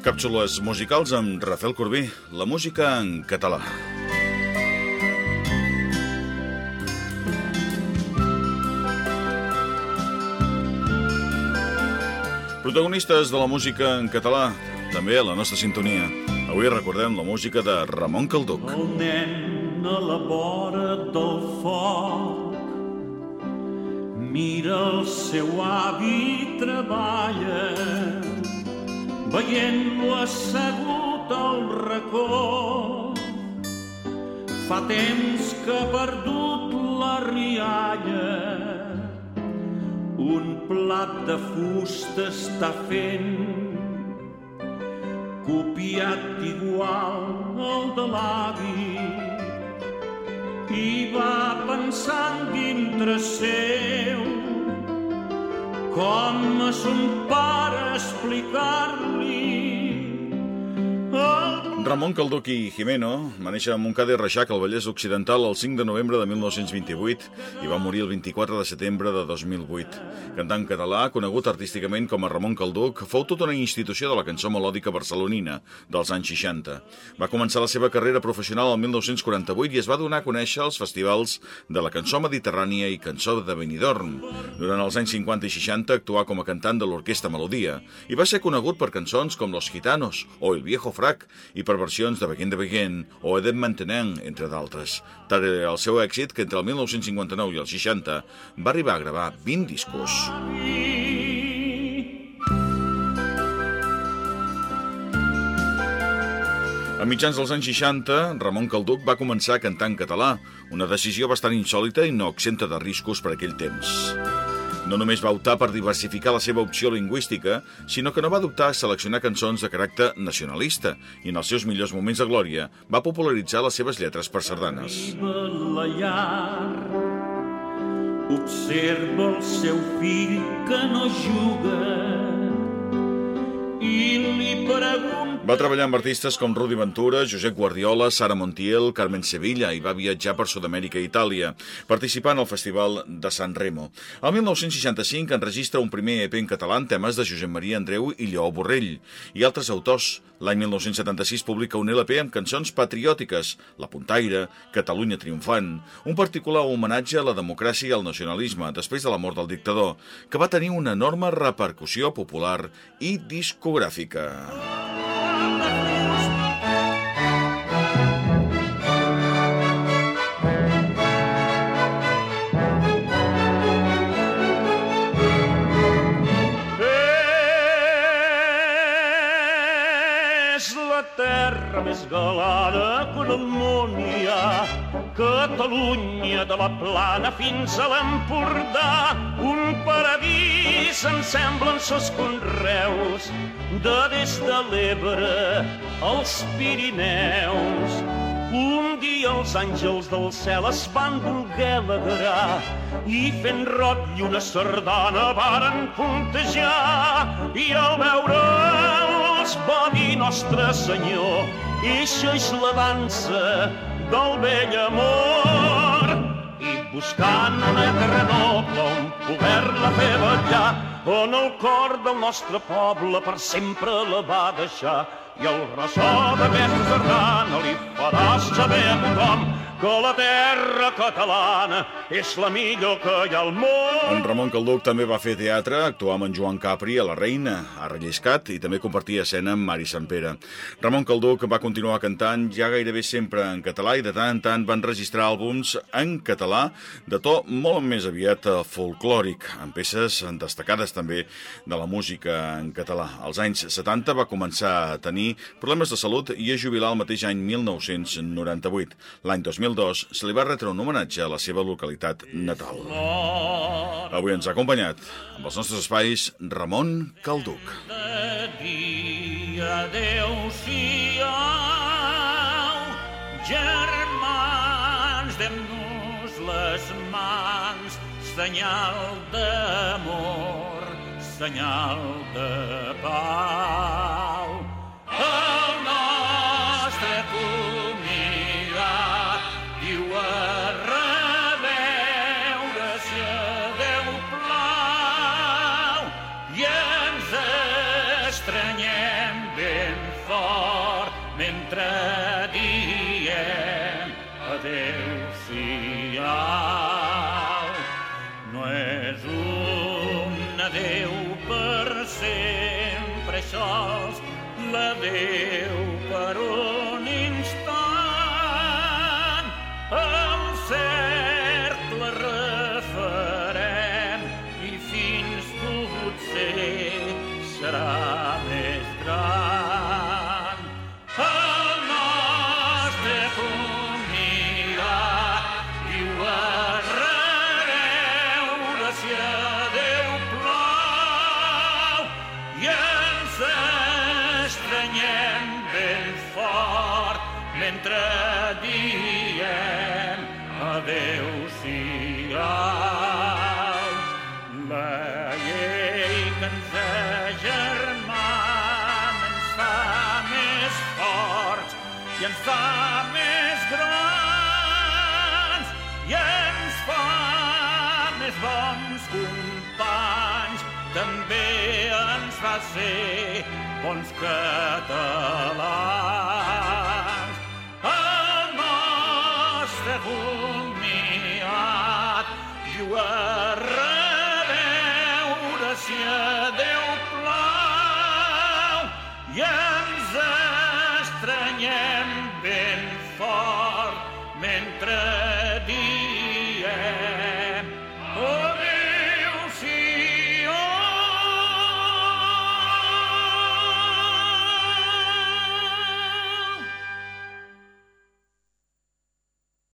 Càpsules musicals amb Rafael Corbí, la música en català. Protagonistes de la música en català, també a la nostra sintonia. Avui recordem la música de Ramon Calduc. El nen a la vora del foc mira el seu avi treballa veient-lo assegut al racó. Fa temps que ha perdut la rialla. Un plat de fusta està fent copiat igual al de l'avi. I va pensant dintre seu com a son pare explicar-li el Ramon Calduc i Jimeno va néixer a Montcada i Reixac, al Vallès Occidental, el 5 de novembre de 1928 i va morir el 24 de setembre de 2008. Cantant català, conegut artísticament com a Ramon Calduc, fou tota una institució de la cançó melòdica barcelonina dels anys 60. Va començar la seva carrera professional el 1948 i es va donar a conèixer als festivals de la cançó mediterrània i cançó de Benidorm. Durant els anys 50 i 60 actuà com a cantant de l'orquestra Melodia i va ser conegut per cançons com Los Gitanos o El Viejo Frac i per versions de Begin de Begin o Edem Mantenent, entre d'altres. Tal era el seu èxit que entre el 1959 i el 60 va arribar a gravar 20 discos. A mitjans dels anys 60, Ramon Calduc va començar a cantar en català, una decisió bastant insòlita i no exenta de riscos per aquell temps. No només va optar per diversificar la seva opció lingüística, sinó que no va dubtar a seleccionar cançons de caràcter nacionalista i en els seus millors moments de glòria va popularitzar les seves lletres per sardanes. La llar observa el seu fill que no juga i li pregunta Va treballar amb artistes com Rudi Ventura, Josep Guardiola, Sara Montiel, Carmen Sevilla i va viatjar per Sud-amèrica i Itàlia, participant al Festival de San Remo. El 1965 enregistra un primer EP en català en temes de Josep Maria Andreu i Lleó Borrell i altres autors. L'any 1976 publica un LP amb cançons patriòtiques, La Puntaire, Catalunya Triomfant, un particular homenatge a la democràcia i al nacionalisme després de la mort del dictador, que va tenir una enorme repercussió popular i discogràfica. Terra més galada que en. Catalunya de la plana fins a l'Empordà, un paradís en semblen sos conreus, de des de l'Ebre als Pirineus. Un dia els àngels del cel es van voler alegrar i fent rock i una sardana varen puntejar i al veure'ls va Nostre Senyor eixa és la dansa del vell amor. I buscant una terra noble on poder-la fer ballar on el cor del nostre poble per sempre la va deixar i el ressò d'aquesta sardana li farà saber a tothom que la terra catalana és la millor que hi ha al món. En Ramon Calduc també va fer teatre, actuar amb en Joan Capri a La Reina, a Relliscat, i també compartia escena amb Mari Sant Pere. Ramon Calduc va continuar cantant ja gairebé sempre en català i de tant en tant van registrar àlbums en català de to molt més aviat folclòric, amb peces destacades també de la música en català. Als anys 70 va començar a tenir problemes de salut i es jubilar el mateix any 1998. L'any 2002 se li va retre un homenatge a la seva localitat natal. Avui ens ha acompanyat amb els nostres espais Ramon Calduc. adeu-siau germans dem-nos les mans senyal d'amor senyal de pau sail ben fort mentre diem adeu-siau. La llei que ens agermana ens fa més forts i ens fa més grans i ens fa més bons companys també ens va ser bons catalans. El nostre comiat lluarà